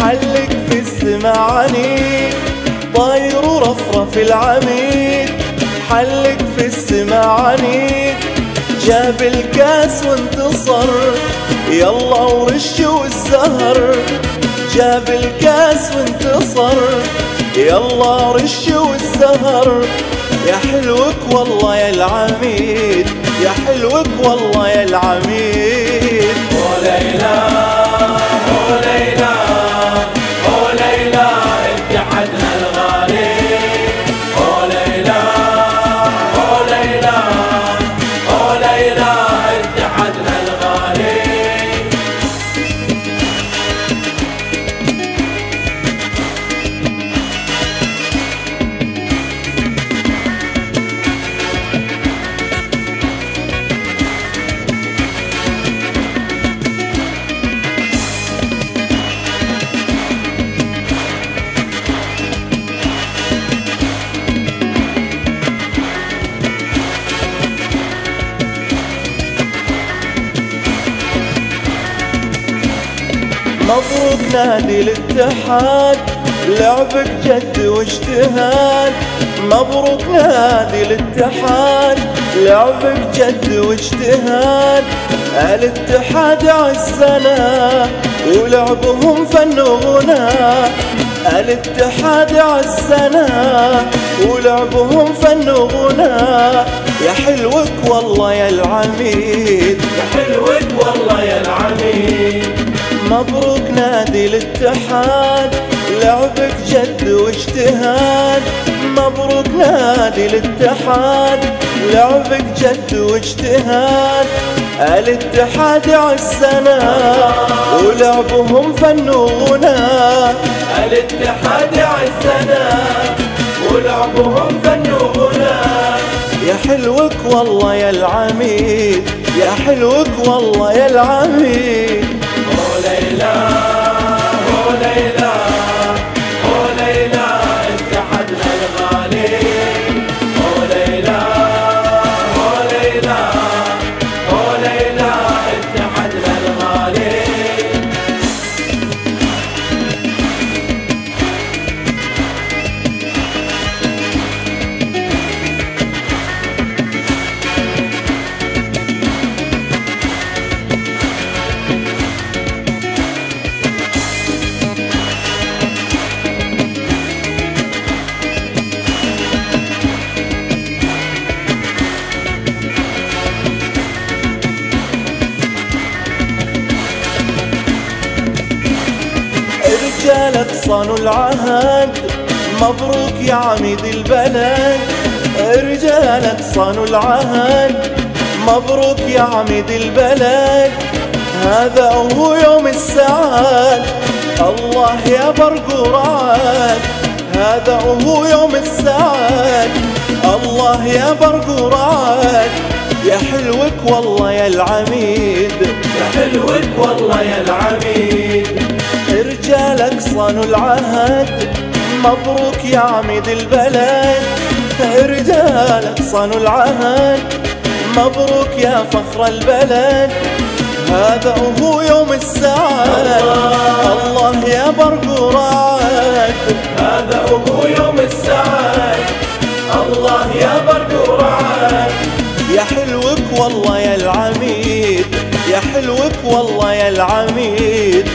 حلق في السما عنيد طاير ورفرف العميد حلق في السما عنيد جاب الكاس وانتصر. يلا ورش والزهر. جاب الكاس وانتصر. يلا رش والزهر. يا حلوك والله يا العميد يا حلوك والله يا العميد وليلى مبروك نادي الاتحاد لعبك جد واجتهاد. مبروك نادي الاتحاد لعبك جد واجتهاد. الاتحاد عزنا ولعبهم فن وغنى. الاتحاد عزنا ولعبهم فن وغنى. يا حلوك والله يا العميد. يا حلوك والله يا العميد. مبروك نادي الاتحاد لعبك جد واجتهاد. مبروك نادي الاتحاد لعبك جد واجتهاد. الاتحاد عزنا ولعبهم فن وغنى الاتحاد عزنا ولعبهم فن وغنى يا حلوك والله يا العميد يا حلوك والله يا العميد. Layla, oh Layla. صانوا العهد مبروك يا عميد البلد. رجالك صانوا العهد مبروك يا عميد البلد. هذا هو يوم السعاد الله يا برق ورعد. هذا هو يوم السعاد الله يا برق ورعد. يا حلوك والله يا العميد. يا حلوك والله يا العميد. صانوا العهد مبروك يا عميد البلد. رجالك صانوا العهد مبروك يا فخر البلد. هذا هو يوم السعادة الله يا برق ورعد هذا هو يوم السعاد الله يا برق ورعد يا حلوك والله يا العميد. يا حلوك والله يا العميد.